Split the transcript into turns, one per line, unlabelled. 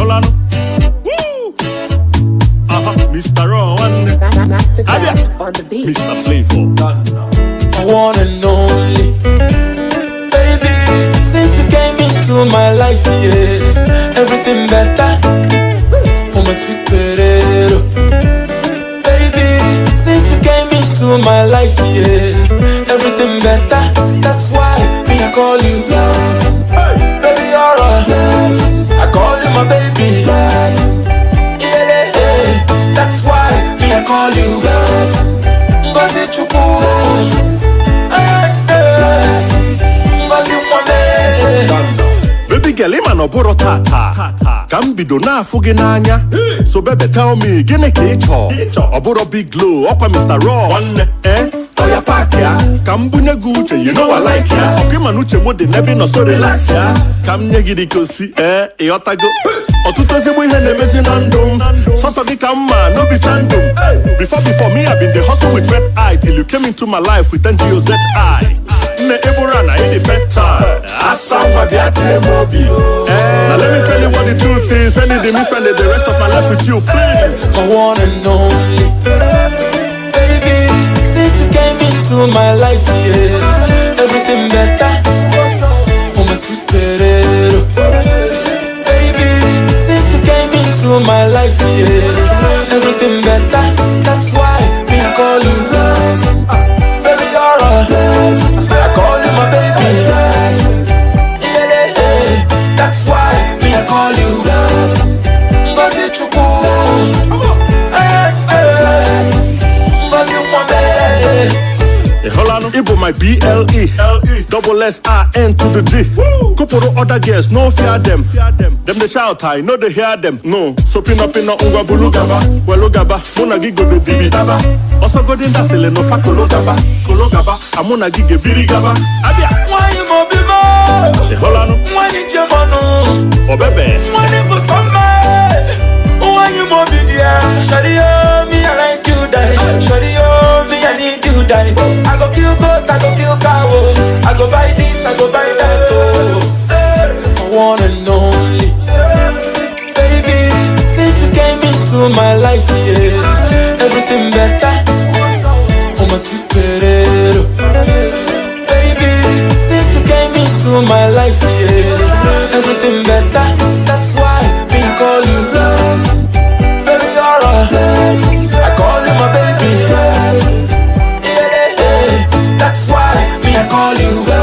Holano. Woo! Aha, Mr.
The beat.
Mr. Flavor.
one and only. Baby, since you came into my life, yeah, everything better. Oh, my sweet potato. Baby, since you came into my life, yeah, everything better. That's why me I call you.
Girl, ịma na ọ bụrụ tata. Ka m bido na-afụ gị n'anya. So baby tell me gịnị ka ị chọ ọ bụrụ big glow ọkwa Mr. Raw. Nwanne eh? Ọya pak ya. Ka m bunye gị uche you know I like ya. Ọkwa ịma na uche m dị n'ebe nọ so relax ya. Ka m nye gị dị ka eh ịghọtago ọtụtụ ezigbo ihe na-emezi na ndụ m sọsọ gị ka mma m before before me I been dey hustle with red eye till you came into my life with NGOZI nne ebura na ịdị fertile asa nwa bịa tie m obi oh. eh, Now let me tell you what the truth is When did me spend the rest of my life with you please
my one and only. Baby, since you came into my life, yeah, everything better. Oh, my sweet potato. Baby, since you came into my life, yeah,
Ibo my BLE Double S I N to the G Kupuru other girls no fear them. Them. They shout I know they hear them. No. So pin up in no ungwa bulu gaba. Welu gaba Muna gigo de bibi daba Also go din dasile no fa kolo gaba. Kolo gaba Amuna gige biri gaba. Abia.
Nwanyị m obi m.
Holano
Nwanyị njem ọnụ.
Obebe.
Nwanyị bụ one and only. Baby, since you came into my life, yeah, everything better. Oh, my potato. Baby, since you came into my life, yeah, everything better. That's why me call you. Baby, you're a I call you my baby. Yeah, yeah, yeah. That's why I call you.